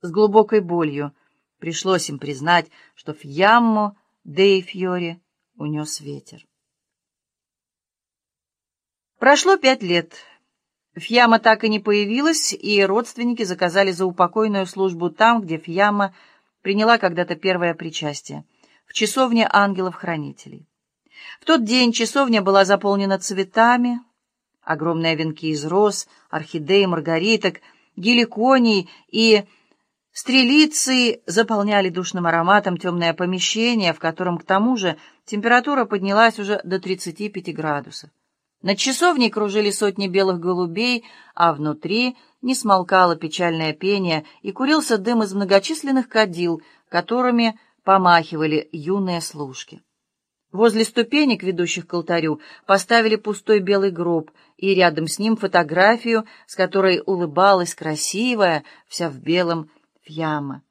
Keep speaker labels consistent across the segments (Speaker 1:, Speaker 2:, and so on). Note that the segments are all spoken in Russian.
Speaker 1: С глубокой болью пришлось им признать, что Фьяммо Дей Фьори унес ветер. Прошло пять лет. Фьяма так и не появилась, и родственники заказали за упокойную службу там, где Фьяма приняла когда-то первое причастие, в часовне ангелов-хранителей. В тот день часовня была заполнена цветами, огромные венки из роз, орхидей, маргариток, геликоний и стрелицы заполняли душным ароматом темное помещение, в котором, к тому же, температура поднялась уже до 35 градусов. Над часовней кружили сотни белых голубей, а внутри не смолкало печальное пение и курился дым из многочисленных кадил, которыми помахивали юные служки. Возле ступенек, ведущих к алтарю, поставили пустой белый гроб и рядом с ним фотографию, с которой улыбалась красивая, вся в белом, Фьяма.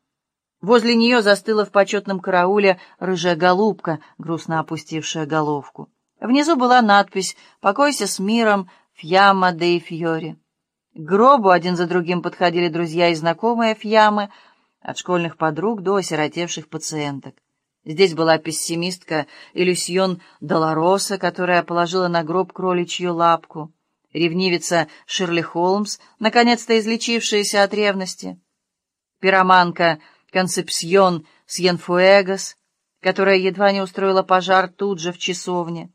Speaker 1: Возле нее застыла в почетном карауле рыжая голубка, грустно опустившая головку. Внизу была надпись «Покойся с миром, Фьяма де Фьори». К гробу один за другим подходили друзья и знакомые Фьямы, от школьных подруг до осиротевших пациенток. Здесь была пессимистка Илюсьон Долороса, которая положила на гроб кроличью лапку, ревнивица Ширли Холмс, наконец-то излечившаяся от ревности, пироманка Концепсьон Сьенфуэгас, которая едва не устроила пожар тут же в часовне,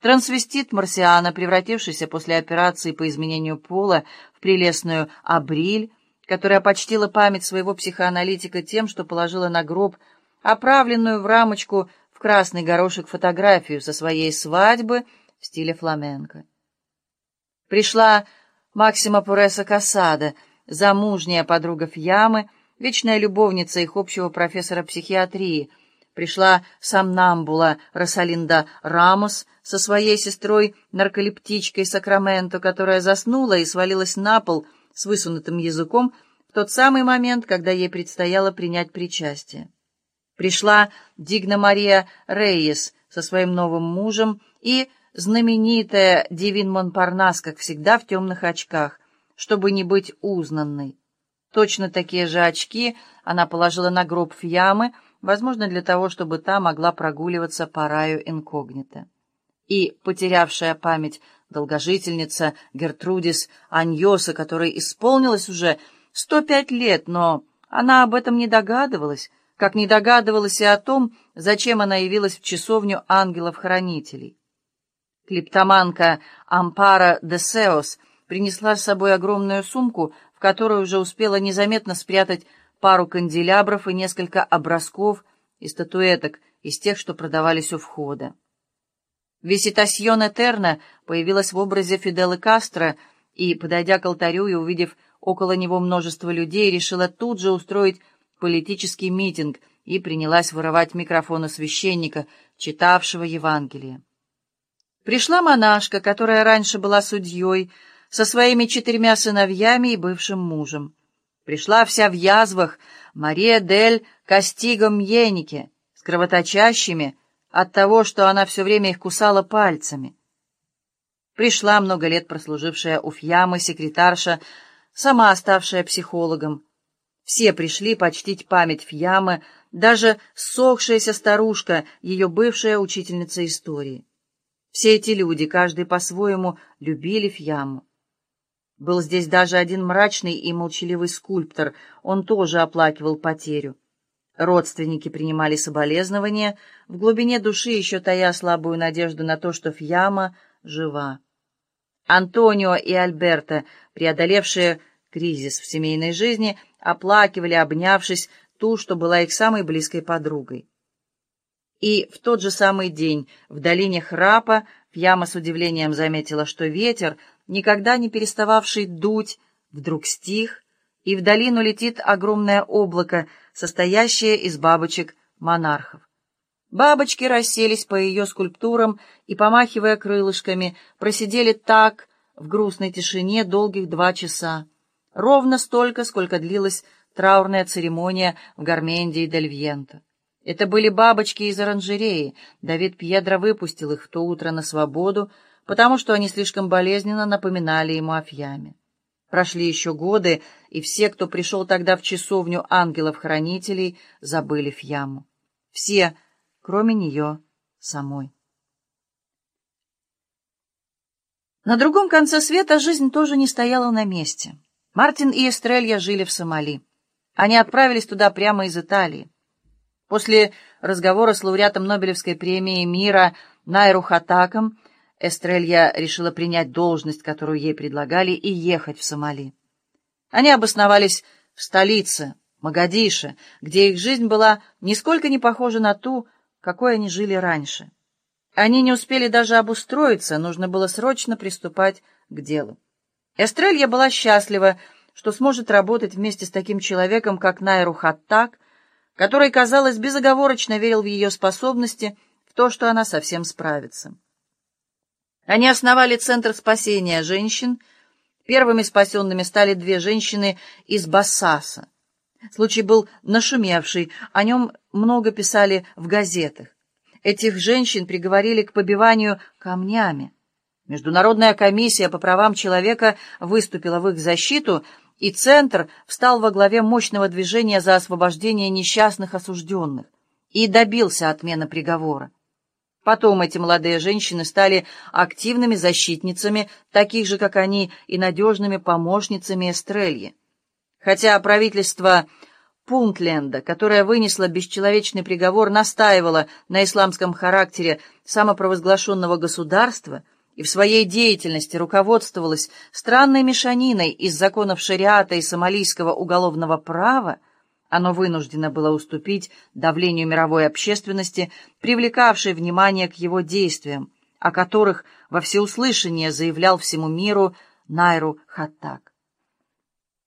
Speaker 1: трансвестит Марсиана, превратившийся после операции по изменению пола в прелестную Абриль, которая почтила память своего психоаналитика тем, что положила на гроб оправленную в рамочку в красный горошек фотографию со своей свадьбы в стиле фламенко. Пришла Максима Пуреса Касада, замужняя подруга Фьямы, вечная любовница их общего профессора психиатрии. Пришла Самнамбула Росалинда Рамос со своей сестрой-нарколептичкой Сакраменто, которая заснула и свалилась на пол с высунутым языком в тот самый момент, когда ей предстояло принять причастие. Пришла Дигна Мария Рейес со своим новым мужем и знаменитая Дивин Монпарнас, как всегда, в темных очках, чтобы не быть узнанной. Точно такие же очки она положила на гроб Фьямы, возможно, для того, чтобы та могла прогуливаться по раю инкогнито. И потерявшая память долгожительница Гертрудис Аньоса, которой исполнилось уже 105 лет, но она об этом не догадывалась, как не догадывалась и о том, зачем она явилась в часовню ангелов-хранителей. Клиптоманка Ампара де Сеос принесла с собой огромную сумку, в которой уже успела незаметно спрятать пару канделябров и несколько образков и статуэток из тех, что продавались у входа. Виситасьон Этерна появилась в образе Фиделы Кастро и, подойдя к алтарю и увидев около него множество людей, решила тут же устроить политический митинг и принялась вырывать микрофон у священника, читавшего Евангелие. Пришла монашка, которая раньше была судьей, со своими четырьмя сыновьями и бывшим мужем. Пришла вся в язвах Мария дель Кастиго Мьенике, с кровоточащими от того, что она все время их кусала пальцами. Пришла много лет прослужившая у Фьямы секретарша, сама ставшая психологом, все пришли почтить память Фьямы, даже сохшаяся старушка, ее бывшая учительница истории. Все эти люди, каждый по-своему, любили Фьяму. Был здесь даже один мрачный и молчаливый скульптор, он тоже оплакивал потерю. Родственники принимали соболезнования, в глубине души еще тая слабую надежду на то, что Фьяма жива. Антонио и Альберто, преодолевшие кризис в семейной жизни, оплакивали, обнявшись, ту, что была их самой близкой подругой. И в тот же самый день в долине Храпа Пьяма с удивлением заметила, что ветер, никогда не перестававший дуть, вдруг стих, и в долину летит огромное облако, состоящее из бабочек-монархов. Бабочки расселись по ее скульптурам и, помахивая крылышками, просидели так в грустной тишине долгих два часа ровно столько, сколько длилась траурная церемония в Гарменде и Дельвьенто. Это были бабочки из оранжереи. Давид Пьедро выпустил их в то утро на свободу, потому что они слишком болезненно напоминали ему о Фьяме. Прошли еще годы, и все, кто пришел тогда в часовню ангелов-хранителей, забыли Фьяму. Все, кроме нее самой. На другом конце света жизнь тоже не стояла на месте. Мартин и Эстрелья жили в Сомали. Они отправились туда прямо из Италии. После разговора с лауреатом Нобелевской премии мира Найру Хатаком Эстрелья решила принять должность, которую ей предлагали, и ехать в Сомали. Они обосновались в столице, Магадише, где их жизнь была нисколько не похожа на ту, какой они жили раньше. Они не успели даже обустроиться, нужно было срочно приступать к делу. Эстрелья была счастлива, что сможет работать вместе с таким человеком, как Найру Хаттак, который, казалось, безоговорочно верил в ее способности, в то, что она совсем справится. Они основали Центр спасения женщин. Первыми спасенными стали две женщины из Бассаса. Случай был нашумевший, о нем много писали в газетах. Этих женщин приговорили к побиванию камнями. Международная комиссия по правам человека выступила в их защиту, и Центр встал во главе мощного движения за освобождение несчастных осужденных и добился отмены приговора. Потом эти молодые женщины стали активными защитницами, таких же, как они, и надежными помощницами Эстрельи. Хотя правительство Пунтленда, которое вынесло бесчеловечный приговор, настаивало на исламском характере самопровозглашенного государства и в своей деятельности руководствовалось странной мешаниной из законов шариата и сомалийского уголовного права, оно вынуждено было уступить давлению мировой общественности, привлекавшей внимание к его действиям, о которых во всеуслышание заявлял всему миру Найру Хаттак.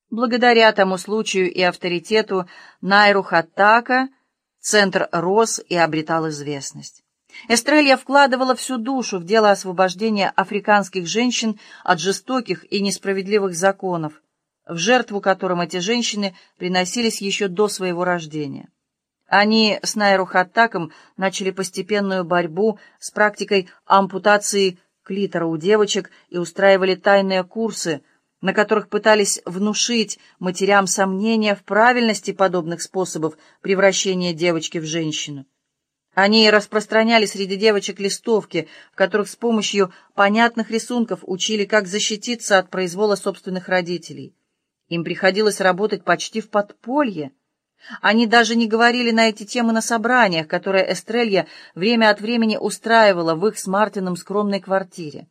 Speaker 1: Благодаря тому случаю и авторитету Найру Хаттака центр рос и обретал известность. Эстрелья вкладывала всю душу в дело освобождения африканских женщин от жестоких и несправедливых законов, в жертву которым эти женщины приносились еще до своего рождения. Они с Найру Хаттаком начали постепенную борьбу с практикой ампутации клитора у девочек и устраивали тайные курсы – на которых пытались внушить матерям сомнения в правильности подобных способов превращения девочки в женщину. Они распространяли среди девочек листовки, в которых с помощью понятных рисунков учили, как защититься от произвола собственных родителей. Им приходилось работать почти в подполье. Они даже не говорили на эти темы на собраниях, которые Эстрелья время от времени устраивала в их с Мартином скромной квартире.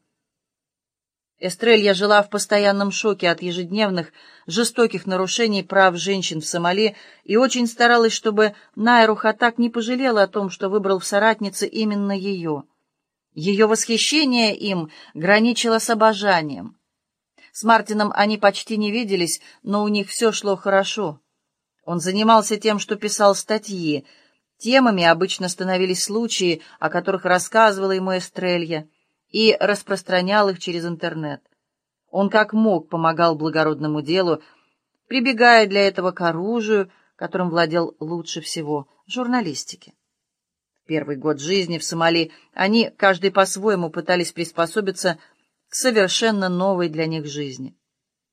Speaker 1: Эстрелья жила в постоянном шоке от ежедневных жестоких нарушений прав женщин в Сомали и очень старалась, чтобы Найру Хатак не пожалела о том, что выбрал в соратнице именно ее. Ее восхищение им граничило с обожанием. С Мартином они почти не виделись, но у них все шло хорошо. Он занимался тем, что писал статьи. Темами обычно становились случаи, о которых рассказывала ему Эстрелья и распространял их через интернет. Он как мог помогал благородному делу, прибегая для этого к оружию, которым владел лучше всего — журналистике. Первый год жизни в Сомали они, каждый по-своему, пытались приспособиться совершенно новой для них жизни.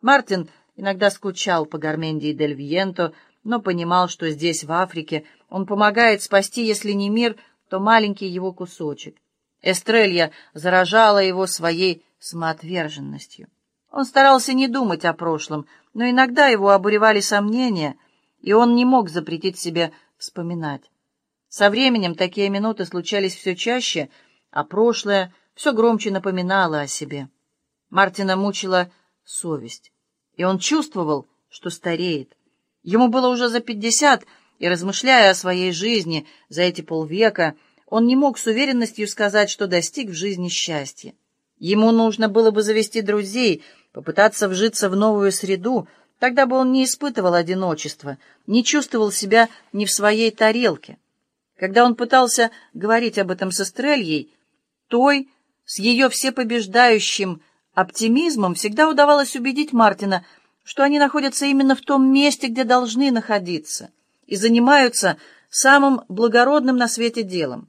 Speaker 1: Мартин иногда скучал по Гарменде и Дель Виенто, но понимал, что здесь, в Африке, он помогает спасти, если не мир, то маленький его кусочек. Эстрелья заражала его своей самоотверженностью. Он старался не думать о прошлом, но иногда его обуревали сомнения, и он не мог запретить себе вспоминать. Со временем такие минуты случались все чаще, а прошлое все громче напоминало о себе. Мартина мучила совесть, и он чувствовал, что стареет. Ему было уже за пятьдесят, и, размышляя о своей жизни за эти полвека, он не мог с уверенностью сказать, что достиг в жизни счастья. Ему нужно было бы завести друзей, попытаться вжиться в новую среду, тогда бы он не испытывал одиночества, не чувствовал себя не в своей тарелке. Когда он пытался говорить об этом со Стрельей, той, с ее всепобеждающим оптимизмом, всегда удавалось убедить Мартина, что они находятся именно в том месте, где должны находиться, и занимаются самым благородным на свете делом.